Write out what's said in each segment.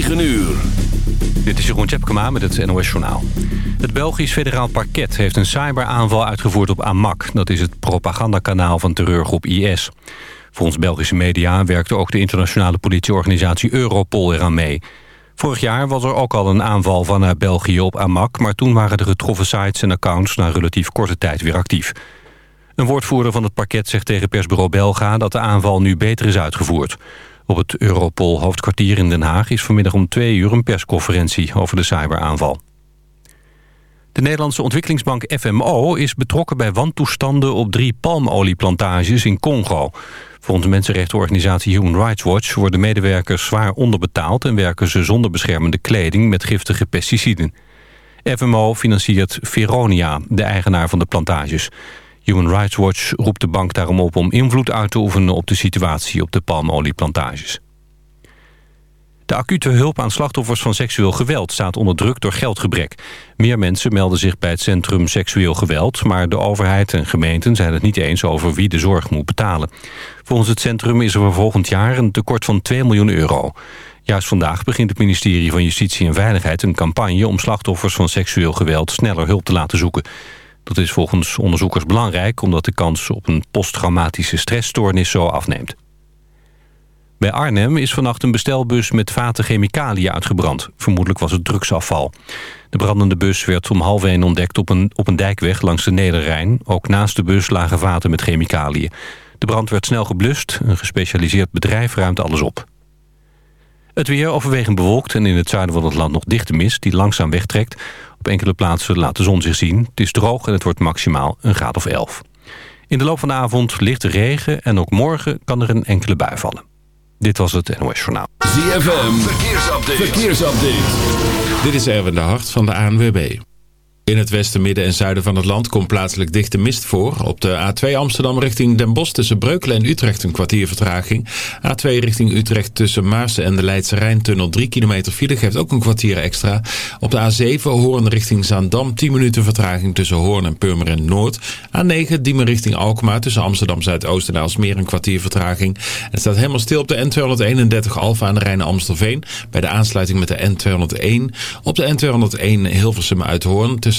9 uur. Dit is Jeroen Tjepkema met het NOS Journaal. Het Belgisch federaal parket heeft een cyberaanval uitgevoerd op Amak. Dat is het propagandakanaal van terreurgroep IS. Volgens Belgische media werkte ook de internationale politieorganisatie Europol eraan mee. Vorig jaar was er ook al een aanval vanuit België op Amak... maar toen waren de getroffen sites en accounts na relatief korte tijd weer actief. Een woordvoerder van het parket zegt tegen persbureau Belga... dat de aanval nu beter is uitgevoerd. Op het Europol-hoofdkwartier in Den Haag is vanmiddag om twee uur een persconferentie over de cyberaanval. De Nederlandse ontwikkelingsbank FMO is betrokken bij wantoestanden op drie palmolieplantages in Congo. Volgens de mensenrechtenorganisatie Human Rights Watch worden medewerkers zwaar onderbetaald en werken ze zonder beschermende kleding met giftige pesticiden. FMO financiert Veronia, de eigenaar van de plantages. Human Rights Watch roept de bank daarom op om invloed uit te oefenen op de situatie op de palmolieplantages. De acute hulp aan slachtoffers van seksueel geweld staat onder druk door geldgebrek. Meer mensen melden zich bij het Centrum Seksueel Geweld... maar de overheid en gemeenten zijn het niet eens over wie de zorg moet betalen. Volgens het centrum is er voor volgend jaar een tekort van 2 miljoen euro. Juist vandaag begint het ministerie van Justitie en Veiligheid een campagne... om slachtoffers van seksueel geweld sneller hulp te laten zoeken. Dat is volgens onderzoekers belangrijk... omdat de kans op een posttraumatische stressstoornis zo afneemt. Bij Arnhem is vannacht een bestelbus met vaten chemicaliën uitgebrand. Vermoedelijk was het drugsafval. De brandende bus werd om half één ontdekt op een, op een dijkweg langs de Nederrijn. Ook naast de bus lagen vaten met chemicaliën. De brand werd snel geblust. Een gespecialiseerd bedrijf ruimt alles op. Het weer overwegend bewolkt en in het zuiden van het land nog dichte mist... die langzaam wegtrekt. Op enkele plaatsen laat de zon zich zien. Het is droog en het wordt maximaal een graad of 11. In de loop van de avond lichte regen en ook morgen kan er een enkele bui vallen. Dit was het NOS Journaal. ZFM, verkeersupdate. verkeersupdate. Dit is Erwin de Hart van de ANWB. In het westen, midden en zuiden van het land komt plaatselijk dichte mist voor. Op de A2 Amsterdam richting Den Bosch tussen Breukelen en Utrecht een kwartier vertraging. A2 richting Utrecht tussen Maarsen en de Leidse Rijntunnel 3 kilometer file geeft ook een kwartier extra. Op de A7 Hoorn richting Zaandam 10 minuten vertraging tussen Hoorn en Purmerend Noord. A9 Diemen richting Alkmaar tussen Amsterdam Zuidoost en Alsmeer een kwartier vertraging. Het staat helemaal stil op de N231 Alfa aan de Rijn Amstelveen bij de aansluiting met de N201. Op de N201 Hilversum uit Hoorn tussen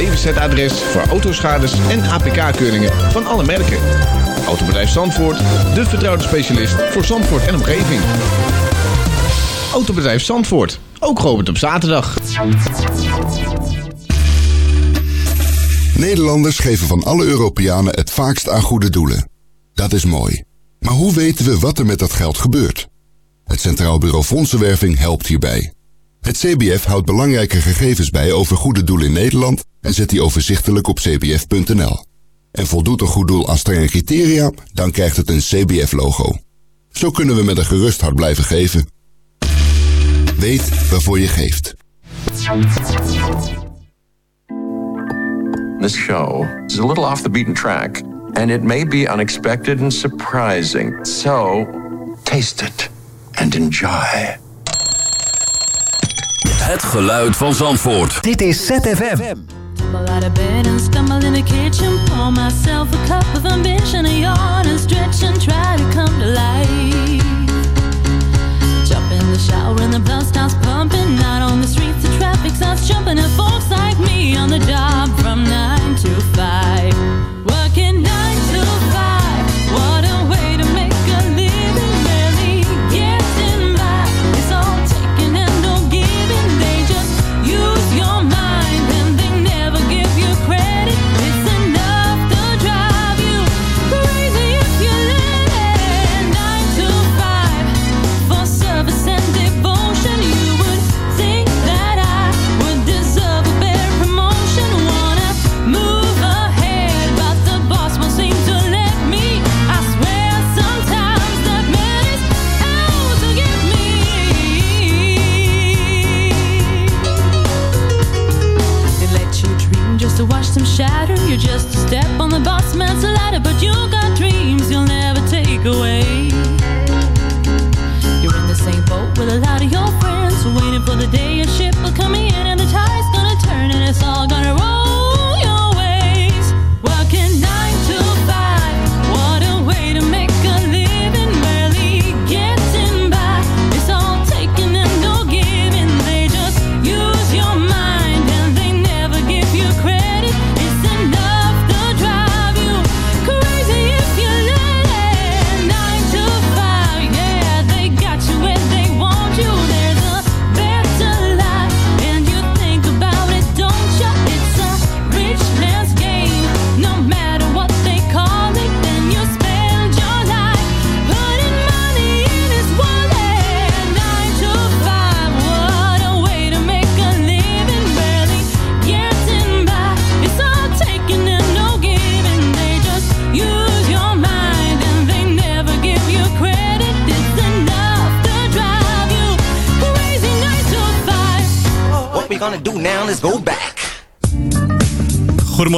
DWZ-adres voor autoschades en APK-keuringen van alle merken. Autobedrijf Zandvoort, de vertrouwde specialist voor Zandvoort en omgeving. Autobedrijf Zandvoort, ook geopend op zaterdag. Nederlanders geven van alle Europeanen het vaakst aan goede doelen. Dat is mooi. Maar hoe weten we wat er met dat geld gebeurt? Het Centraal Bureau Fondsenwerving helpt hierbij. Het CBF houdt belangrijke gegevens bij over goede doelen in Nederland en zet die overzichtelijk op cbf.nl. En voldoet een goed doel aan strenge criteria, dan krijgt het een CBF-logo. Zo kunnen we met een gerust hart blijven geven. Weet waarvoor je geeft. This show is a little off the beaten track, and it may be unexpected and surprising. So, taste it and enjoy. Het geluid van Zandvoort. Dit is ZFM. In try to come to. Jump in the shower and the blood pumping. Out on the streets the traffic starts jumping. And folks like me on the job from 9 to 5. Working nights.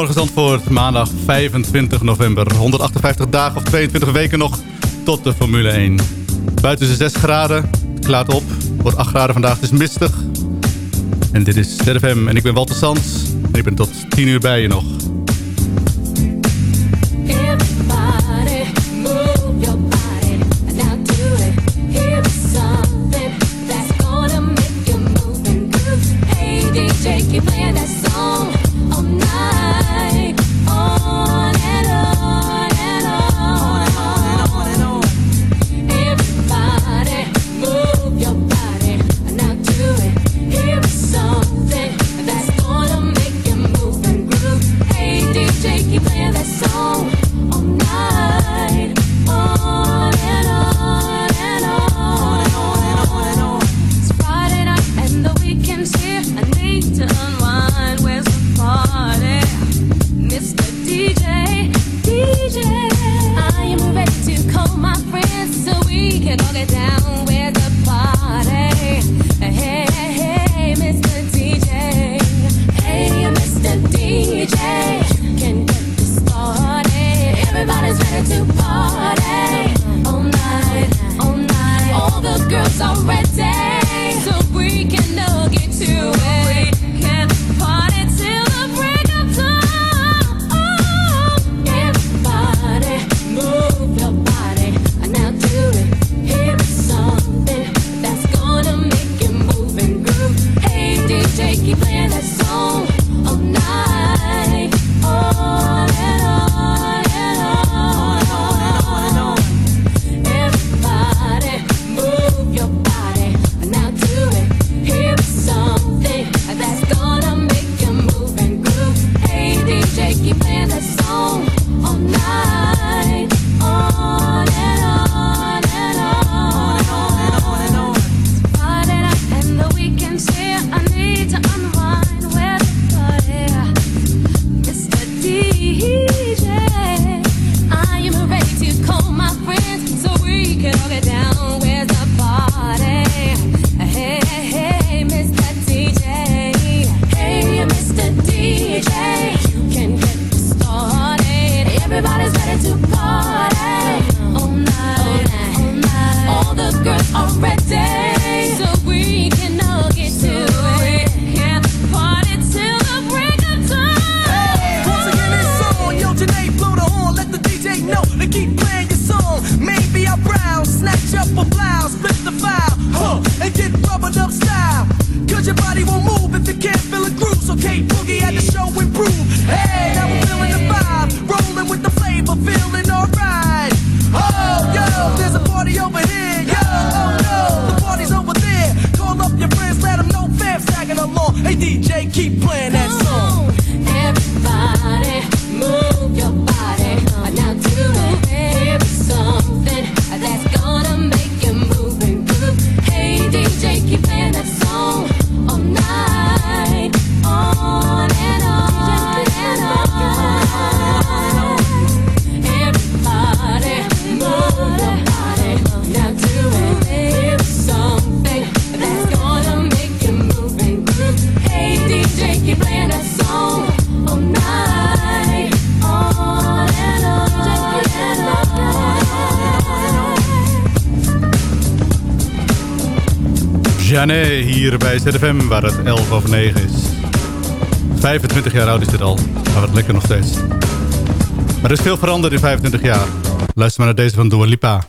Goedemorgen Zandvoort, maandag 25 november. 158 dagen of 22 weken nog tot de Formule 1. Buiten is 6 graden, het klaart op. Wordt 8 graden vandaag, het is mistig. En dit is ZFM en ik ben Walter Sands. En ik ben tot 10 uur bij je nog. Bij ZFM, waar het 11 over 9 is. 25 jaar oud is dit al, maar wat lekker nog steeds. Maar er is veel veranderd in 25 jaar. Luister maar naar deze van Dua Lipa.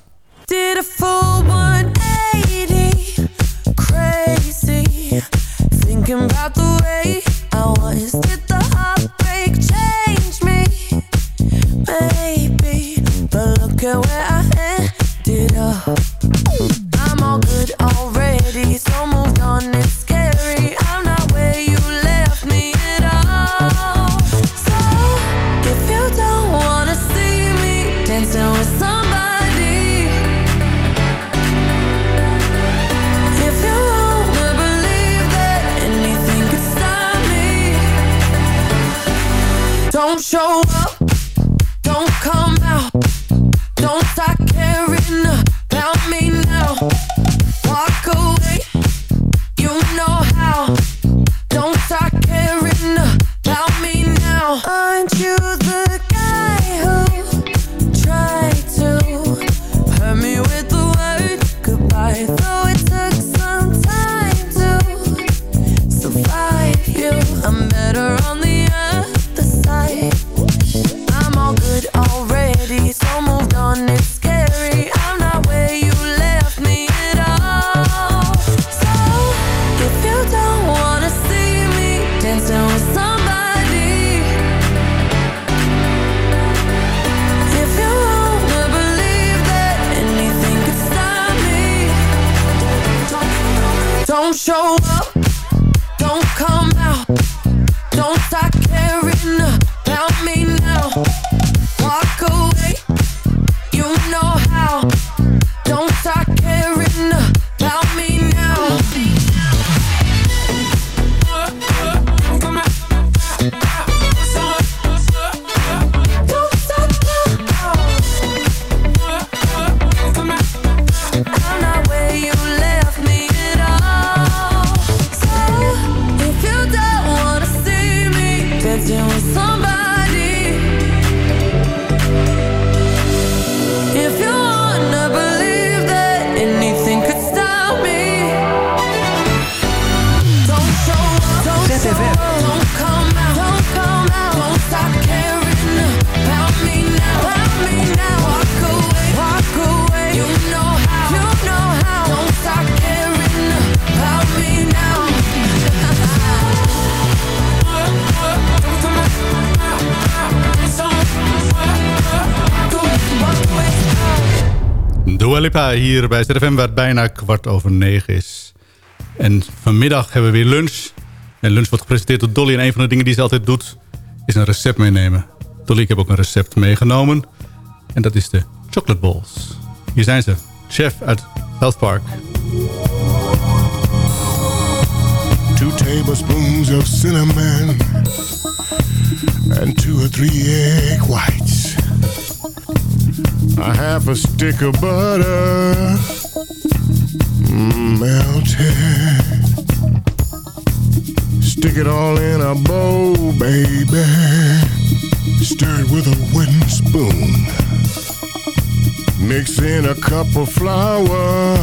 Did a full 180, crazy. Thinking about the way I was. Hier bij ZFM, waar het bijna kwart over negen is. En vanmiddag hebben we weer lunch. En lunch wordt gepresenteerd door Dolly. En een van de dingen die ze altijd doet, is een recept meenemen. Dolly, ik heb ook een recept meegenomen. En dat is de chocolate balls. Hier zijn ze. Chef uit South Park. two tablespoons of cinnamon and two or three egg whites. A half a stick of butter mm, melted. Stick it all in a bowl, baby. Stir it with a wooden spoon. Mix in a cup of flour.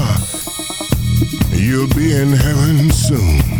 You'll be in heaven soon.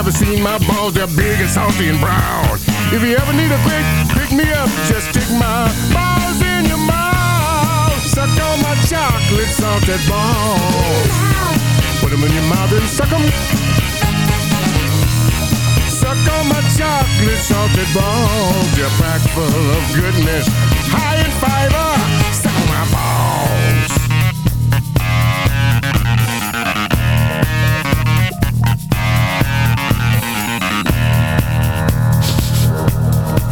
haven't seen my balls, they're big and salty and brown. If you ever need a quick pick me up, just stick my balls in your mouth. Suck on my chocolate salted balls. Put them in your mouth and suck them. Suck on my chocolate salted balls. You're packed full of goodness. High in fiber.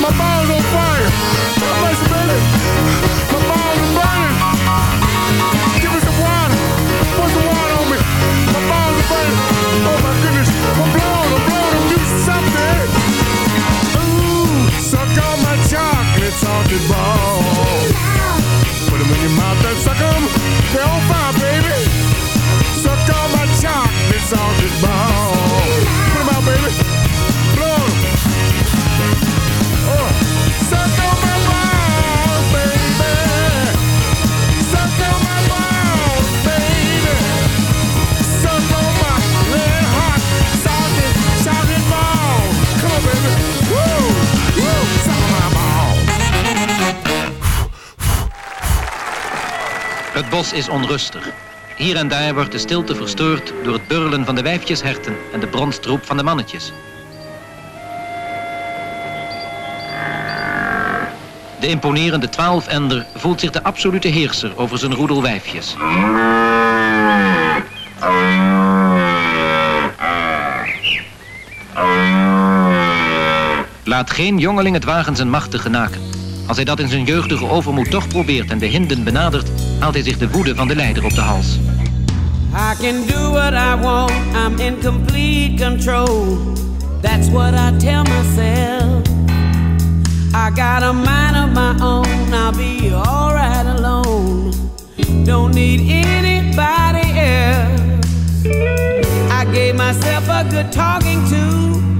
My balls on fire! Baby! My burning! Give me some! Pour some on me! My burning! Oh my goodness! I'm! I'm! I'm something! Ooh! Suck on my chocolate! Put them in your mouth and suck them! They're on fire, Het bos is onrustig. Hier en daar wordt de stilte verstoord door het burlen van de wijfjesherten en de bronstroep van de mannetjes. De imponerende twaalfender voelt zich de absolute heerser over zijn roedel wijfjes. Laat geen jongeling het wagen zijn macht te genaken. Als hij dat in zijn jeugdige overmoed toch probeert en de hinden benadert, haalt hij zich de woede van de leider op de hals. I can do what I want, I'm in complete control. That's what I tell myself. I got a mind of my own, I'll be alright alone. Don't need anybody else. I gave myself a good talking to.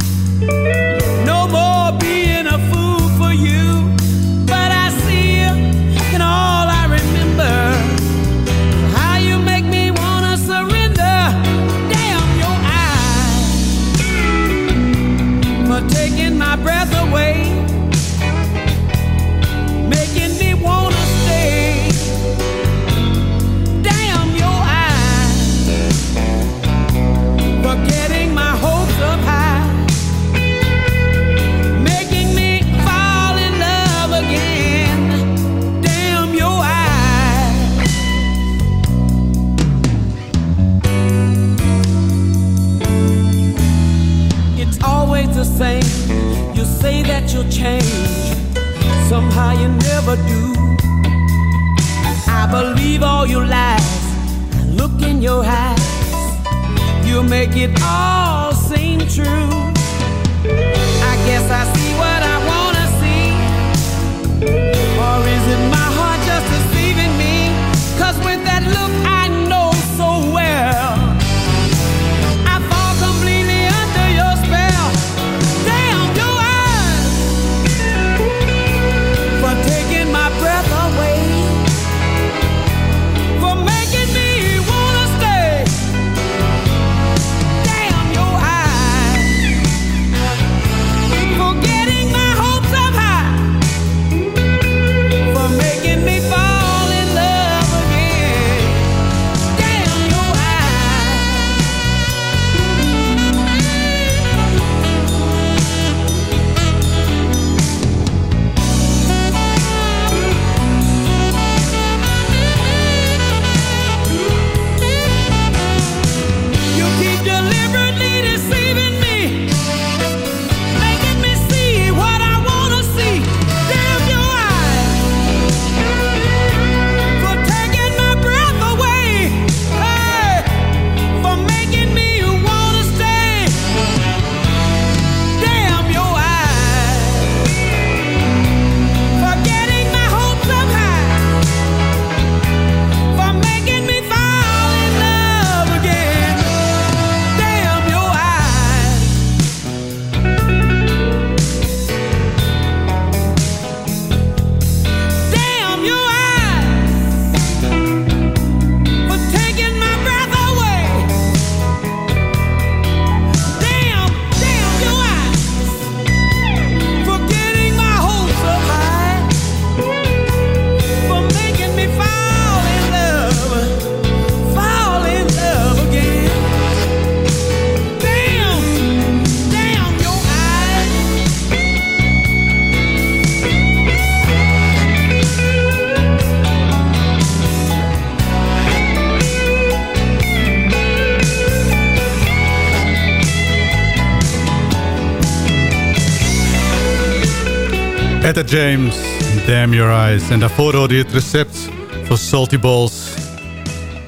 En daarvoor hoorde je het recept voor Salty Balls.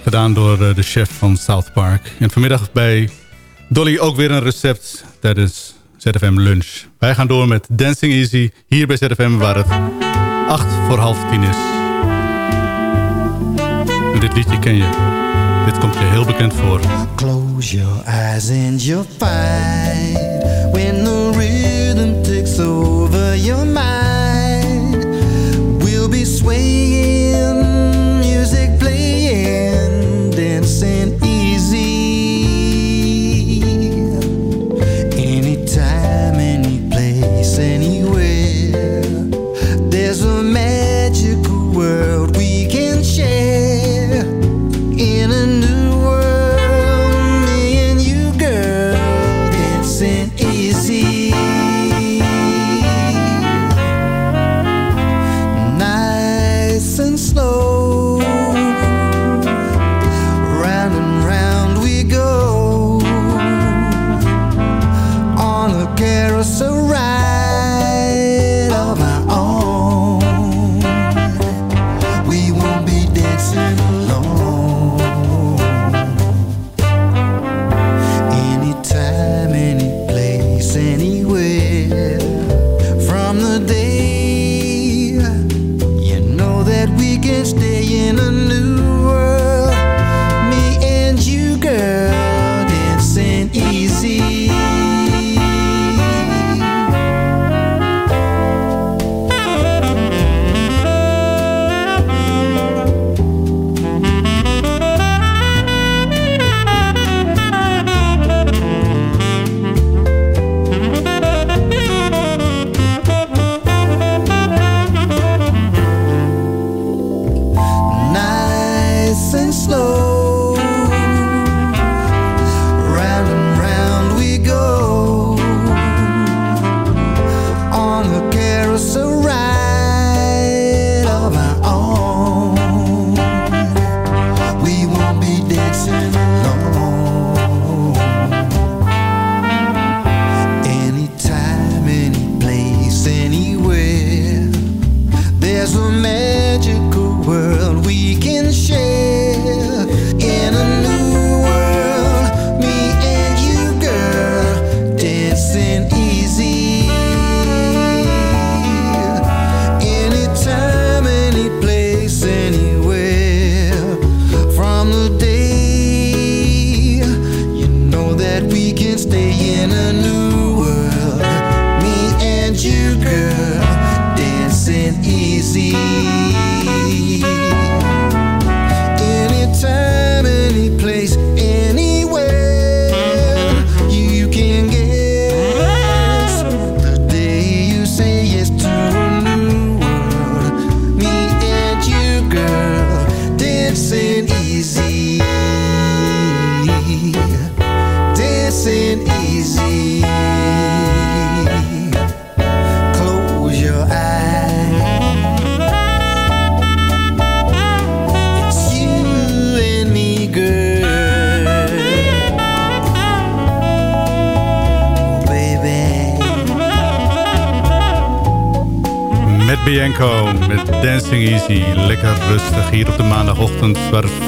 Gedaan door eh, de chef van South Park. En vanmiddag bij Dolly ook weer een recept tijdens ZFM Lunch. Wij gaan door met Dancing Easy hier bij ZFM waar het 8 voor half 10 is. En dit liedje ken je. Dit komt je heel bekend voor. Close your eyes and you'll find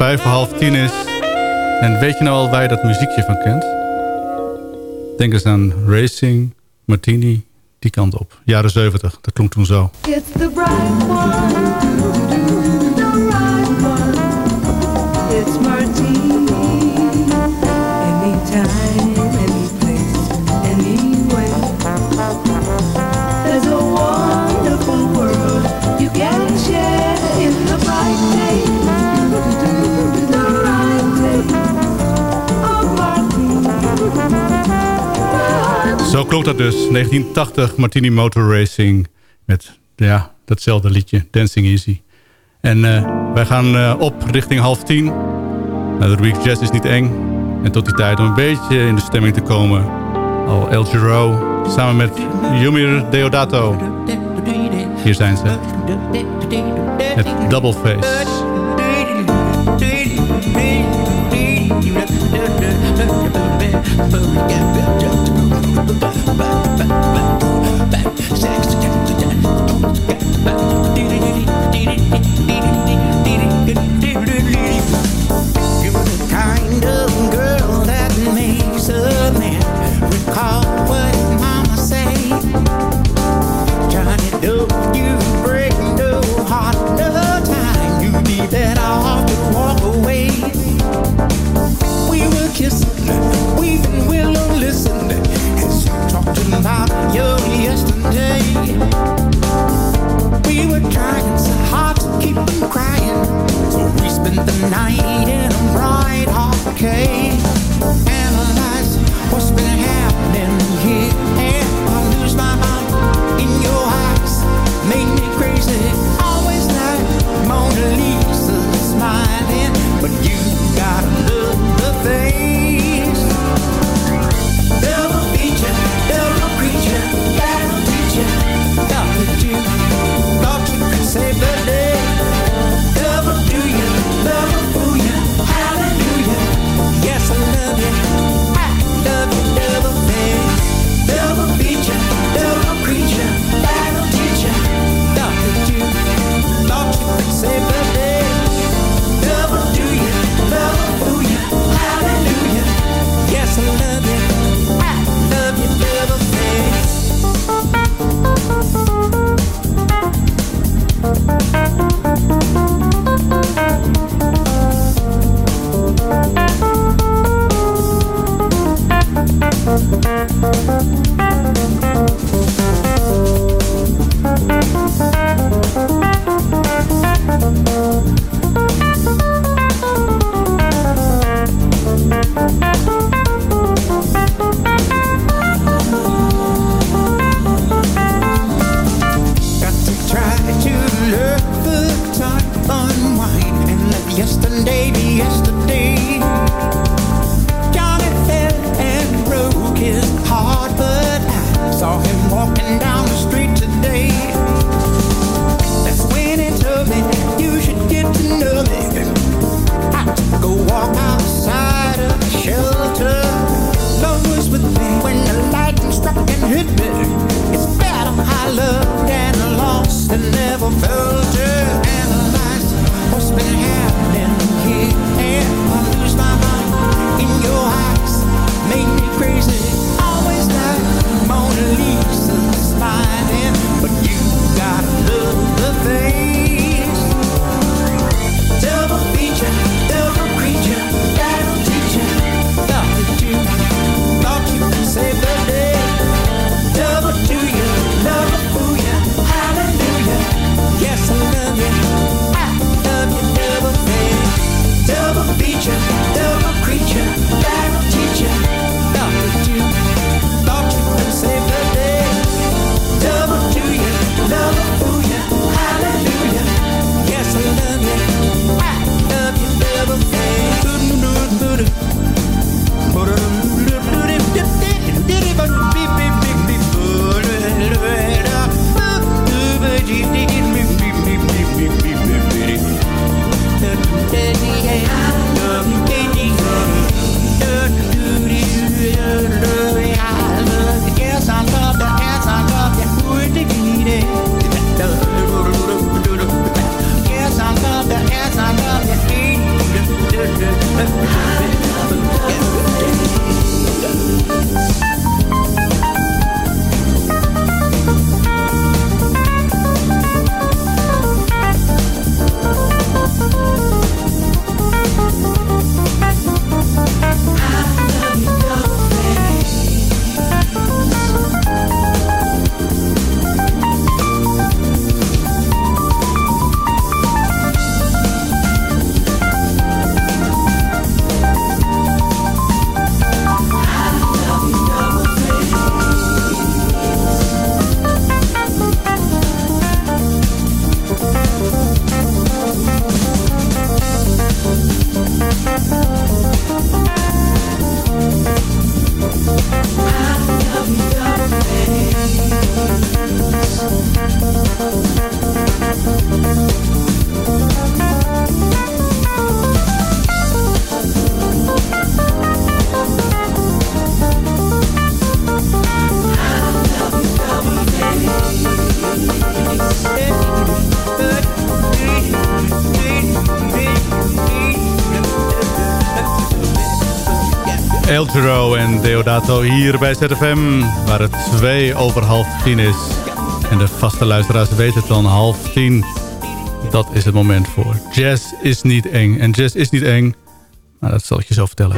vijf voor half tien is. En weet je nou al waar je dat muziekje van kent? Denk eens aan Racing, Martini, die kant op. Jaren 70, dat klonk toen zo. Klonk dat dus. 1980 Martini Motor Racing. Met ja, datzelfde liedje. Dancing Easy. En eh, wij gaan eh, op richting half tien. Nou, de week Jazz is niet eng. En tot die tijd om een beetje in de stemming te komen. Al El Giro. Samen met Yumir Deodato. Hier zijn ze. Het Double Face. the night in a bright arcade. Analyze what's been. El Giro en Deodato hier bij ZFM, waar het twee over half tien is. En de vaste luisteraars weten het dan, half tien. Dat is het moment voor Jazz is niet eng. En jazz is niet eng, maar dat zal ik je zo vertellen.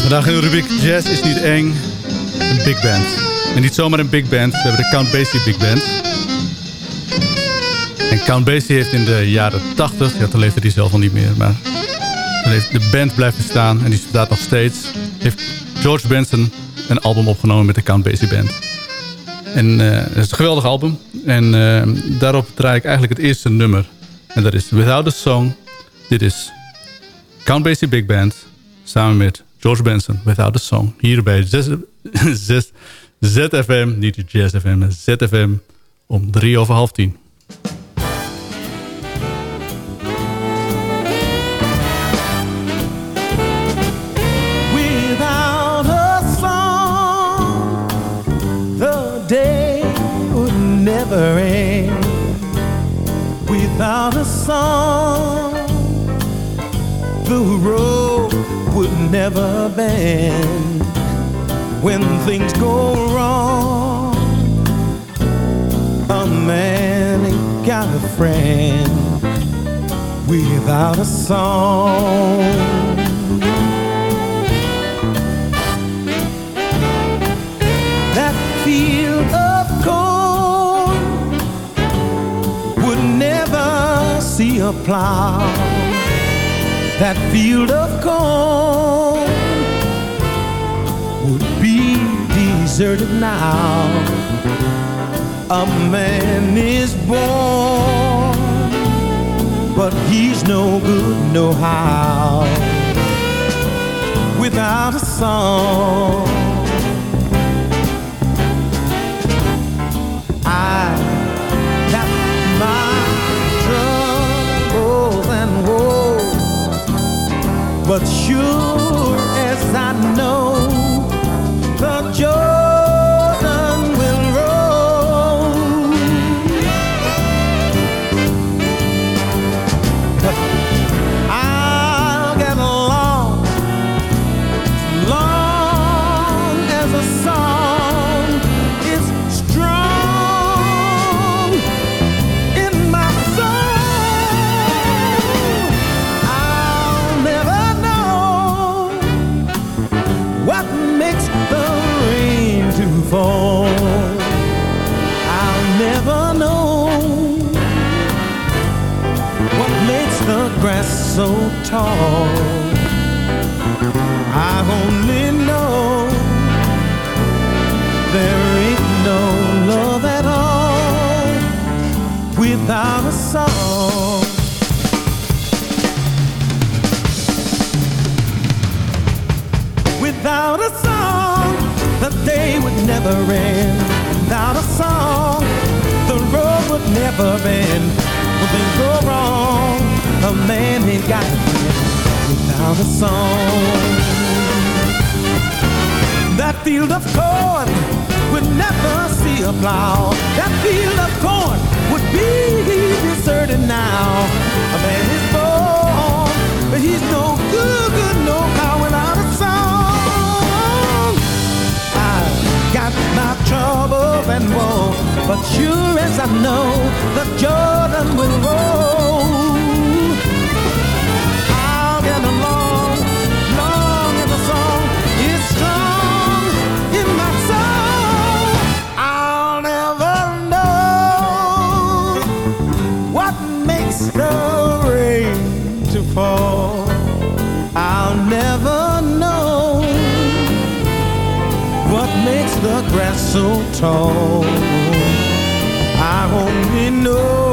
Vandaag in de Jazz is niet eng. Een big band. En niet zomaar een big band. We hebben de Count Basie Big Band. En Count Basie heeft in de jaren 80... Ja, toen leefde hij zelf al niet meer. Maar de band blijft bestaan. En die staat nog steeds. Heeft George Benson een album opgenomen met de Count Basie Band. En eh, het is een geweldig album. En eh, daarop draai ik eigenlijk het eerste nummer. En dat is Without a Song. Dit is Count Basie Big Band. Samen met George Benson, Without a Song. Hier bij Z- Z- ZFM, niet de Jazz FM, ZFM om drie over half tien. Never end. Without a song, the road would never bend. When things go wrong, a man ain't got a friend without a song. that field of corn would never see a plow. That field of corn deserted now a man is born, but he's no good, no how, without a song. I got my troubles and woes, but sure as I know, I only know there ain't no love at all without a song. Without a song, the day would never end. Without a song, the road would never end. When things go wrong, a man ain't got without a song. That field of corn would never see a plow. That field of corn would be deserted now. A man is born, but he's no good, good, no power without a song. I've got my troubles and woe, but sure as I know, the Jordan will roll. I'll never know what makes the grass so tall. I only know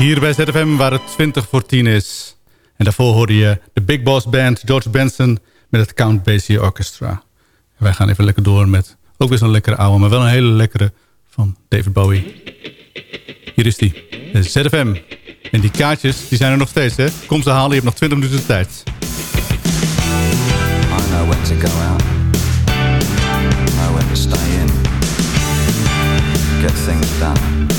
Hier bij ZFM waar het 20 voor 10 is. En daarvoor hoorde je de Big Boss Band, George Benson... met het Count Basie Orchestra. Wij gaan even lekker door met ook weer zo'n lekkere oude... maar wel een hele lekkere van David Bowie. Hier is die, de ZFM. En die kaartjes, die zijn er nog steeds, hè? Kom ze halen, je hebt nog 20 minuten tijd. I know when to go out. I know when to stay in. Get things done.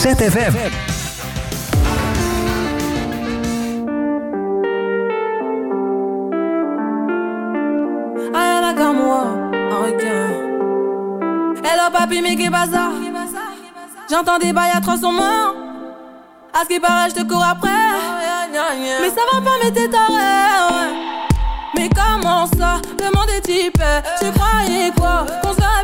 ZFM. Rien comme moi, en requin. Hello papi, mais qu'est ça? J'entends des bails à 300 morts. À ce qui paraît, je te cours après. Mais ça va pas, mais t'es taré, Mais comment ça, le monde est type Tu croyais quoi?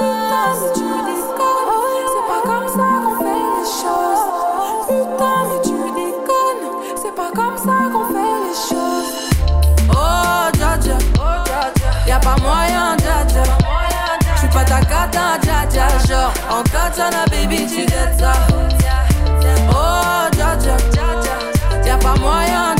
Putain mais tu déconnes, c'est pas comme ça qu'on fait les choses. Putain mais tu déconnes, c'est pas comme ça qu'on fait les choses. Oh djahja, y a pas moyen, djahja. Je suis pas ta cagata, hein, djahja. Genre en cagata, baby tu gênes ça. Oh djahja, y a pas moyen.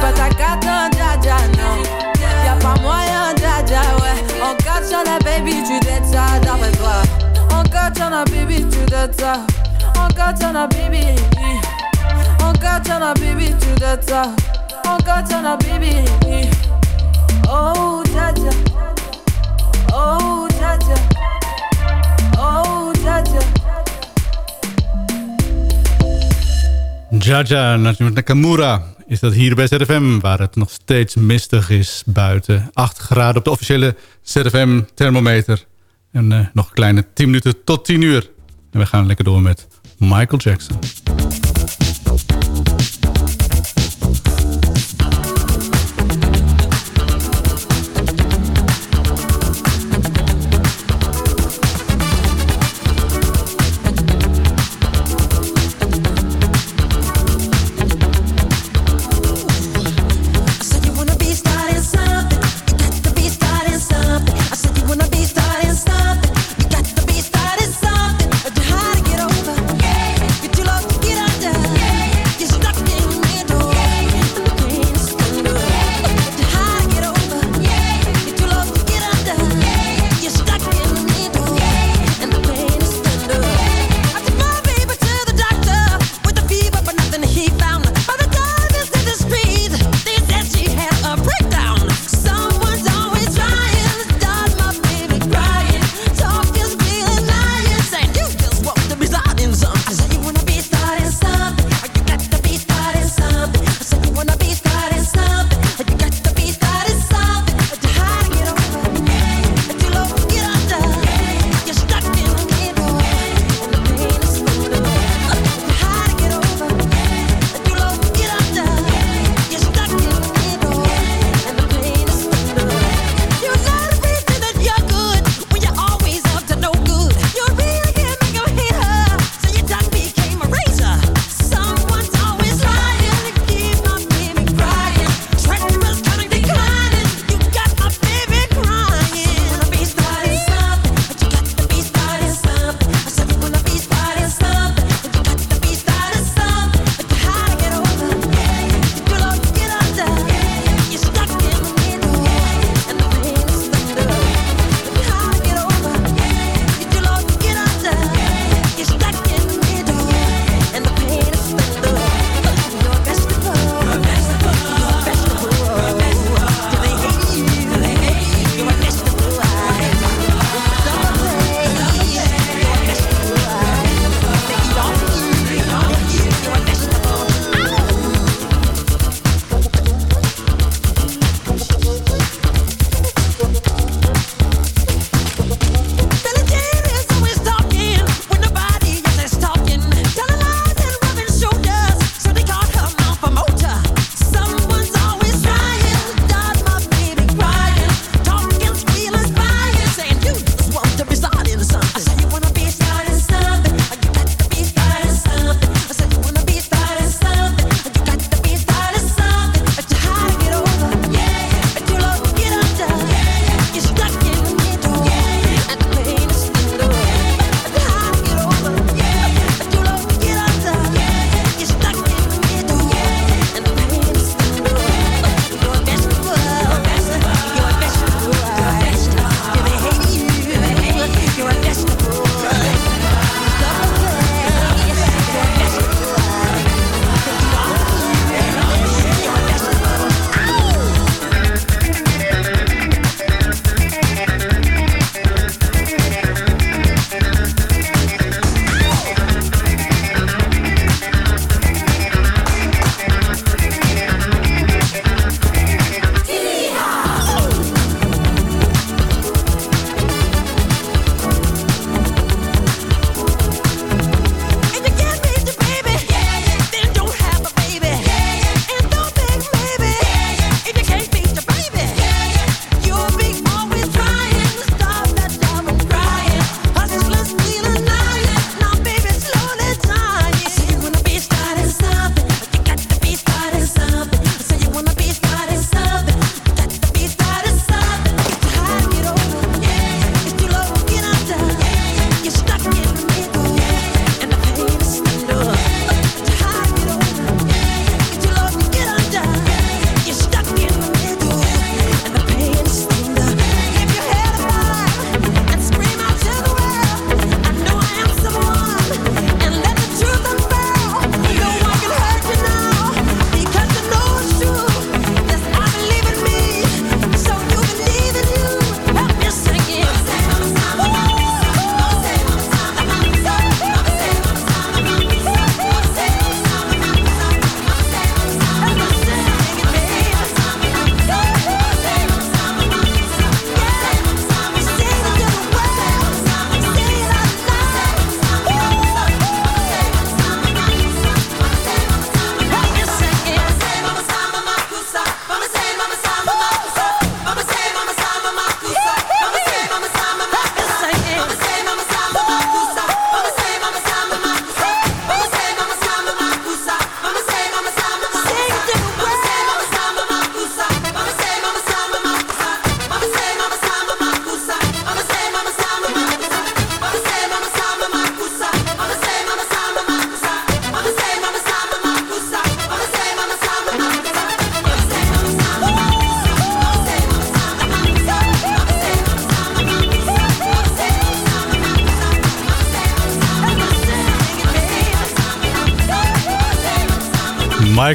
Pas ta cata, dja dja, non. Y'a pas moyen, dja ouais. En katana, baby, tu dettes ça, d'après toi. En katana, baby, tu dettes ça. En katana, baby. En katana, baby, tu dettes ça. En katana, baby. Oh, dja dja. Oh, dja dja. Oh, dja dja. Jaja, Nakamura is dat hier bij ZFM, waar het nog steeds mistig is buiten. 8 graden op de officiële ZFM-thermometer. En eh, nog een kleine 10 minuten tot 10 uur. En we gaan lekker door met Michael Jackson.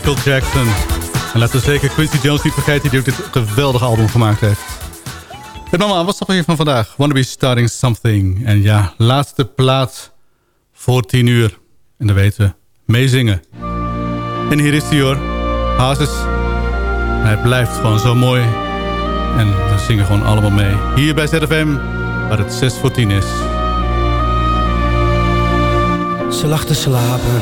Michael Jackson. En laten we zeker Quincy Jones niet vergeten... die ook dit geweldige album gemaakt heeft. Het mama, wat weer van vandaag? Wanna be starting something. En ja, laatste plaats voor 10 uur. En dan weten we, meezingen. En hier is hij hoor. Hazes. Hij blijft gewoon zo mooi. En we zingen gewoon allemaal mee. Hier bij ZFM, waar het 6 voor 10 is. Ze lag te slapen.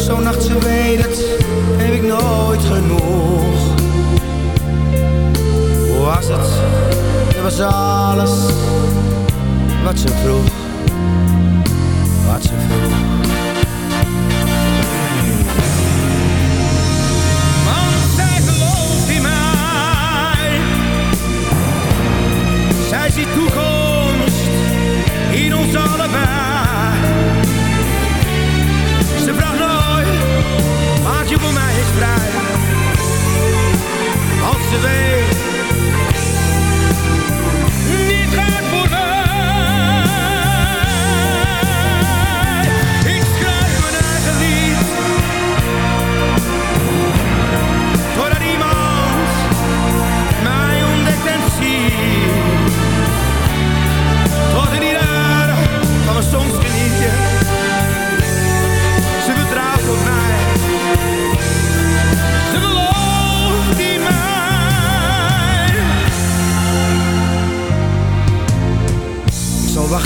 Zo'n nacht, ze weet het, heb ik nooit genoeg. Hoe was het? Het was alles wat ze vroeg. Wat ze vroeg. Vrij. Want ze weet,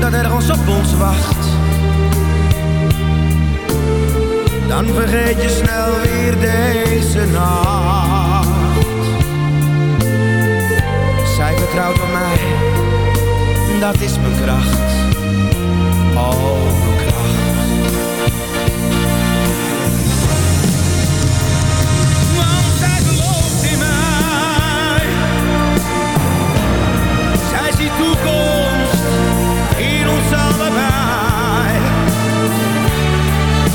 dat ergens op ons wacht. Dan vergeet je snel weer deze nacht. Zij vertrouwt op mij Dat is mijn kracht. Oh, mijn kracht. Want zij gelooft in mij. Zij ziet toekomst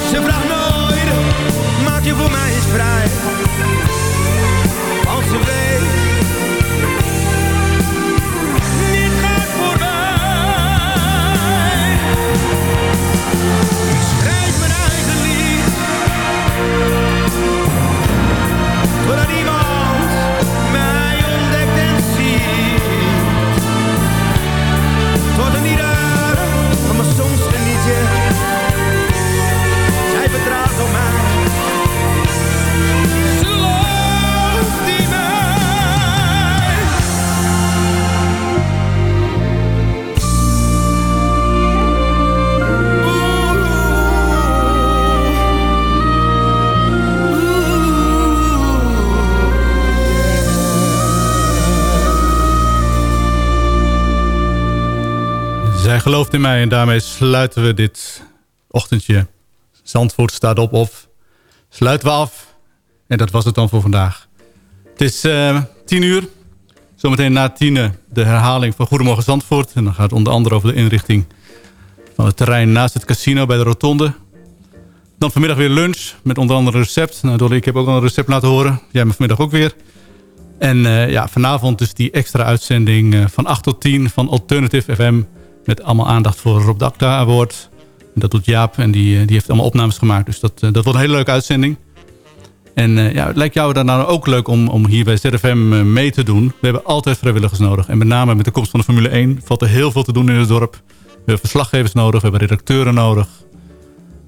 Ze nooit, maak je voor mij eens vrij. Want ze weet, niet gaat voor mij. Ik schrijf mijn eigen lied. Doordat iemand gelooft in mij en daarmee sluiten we dit ochtendje. Zandvoort staat op of sluiten we af. En dat was het dan voor vandaag. Het is eh, tien uur. Zometeen na tienen de herhaling van Goedemorgen Zandvoort. En dan gaat het onder andere over de inrichting van het terrein naast het casino bij de Rotonde. Dan vanmiddag weer lunch met onder andere een recept. Nou Dolly, ik heb ook al een recept laten horen. Jij me vanmiddag ook weer. En eh, ja, vanavond dus die extra uitzending eh, van 8 tot 10 van Alternative FM. Met allemaal aandacht voor Rob Dakta Award. Dat doet Jaap en die, eh, die heeft allemaal opnames gemaakt. Dus dat, eh, dat wordt een hele leuke uitzending. En eh, ja, het lijkt jou dan nou ook leuk om, om hier bij ZFM mee te doen. We hebben altijd vrijwilligers nodig. En met name met de komst van de Formule 1 valt er heel veel te doen in het dorp. We hebben verslaggevers nodig, we hebben redacteuren nodig.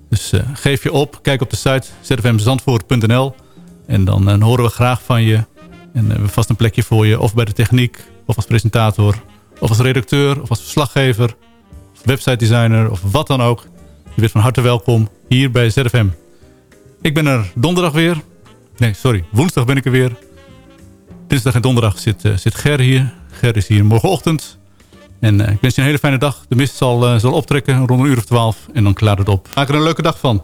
Dus geef je op, kijk op de site zfmzandvoort.nl. En dan horen we graag van je. En we hebben vast een plekje voor je. Of bij de techniek, of als presentator, of als redacteur, of als verslaggever, of website designer, of wat dan ook. Je bent van harte welkom hier bij ZFM. Ik ben er donderdag weer. Nee, sorry, woensdag ben ik er weer. Dinsdag en donderdag zit, eh, zit Ger hier. Ger is hier morgenochtend. En eh, ik wens je een hele fijne dag. De mist zal, eh, zal optrekken rond een uur of twaalf. En dan klaart het op. Maak er een leuke dag van.